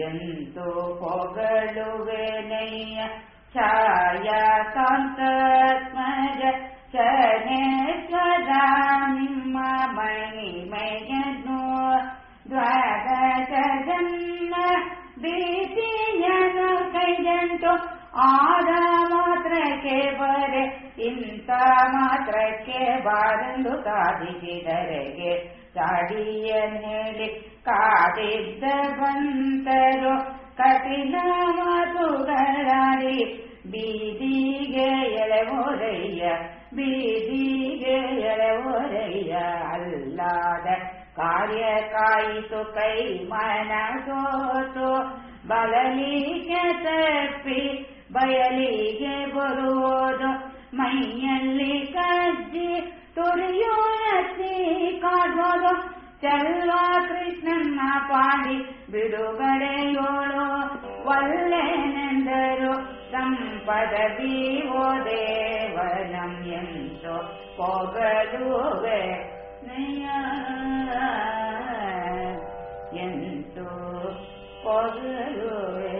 ಎಂತೂ ಪೊಗಳುವೆನಯ್ಯ ಛಾಯಾಕಾಂತತ್ಮಜ ಶನೇಶ್ವರ ನಿಮ್ಮ ಮಹಿಮೆಯನ್ನು ದ್ವಾದಶ ಜನ್ಮ ಭೀತಿಯನು ಕೈದಂಟು ಆದ ಮಾತ್ರಕ್ಕೆ ಬರೆ ಇಂಥ ಮಾತ್ರಕ್ಕೆ ಬಾರೆಂದು ಕಾದಿಸಿದರೆಗೆ ಚಾಡಿಯನ್ನೇಳಿ ಕಾದಿದ್ದ ಬಂತರು ಕಠಿಣ ಮಾತುಗಳಾಡಿ, ಬೀದಿಗೆ ಎಳೆವೋರಯ್ಯ ಬೀದಿಗೆ ಎಳೆವೋರಯ್ಯ ಅಲ್ಲಾದ ಕಾರ್ಯ ಕಾಯಿತು ಕೈ ಮನಸೋತು, ಬಲಲಿಗೆ ತಪ್ಪಿ ಬಯಲಿಗೆ ಬರುವುದು ಮೈಯಲ್ಲಿ ಕಜ್ಜಿ ತುರಿಯೋ ಎತ್ತಿ ಕಾಡೋದು ಚೆಲ್ಲ ಕೃಷ್ಣನ ಪಾಡಿ ಬಿಡುಗಡೆಯೋಳು ಒಲ್ಲೆನೆಂದರು ಸಂಪದವಿ ಓ ದೇವನಂ ಎಂತೋ ನಯ್ಯ, ಎಂತೋ ಪೊಗಲುವೆ.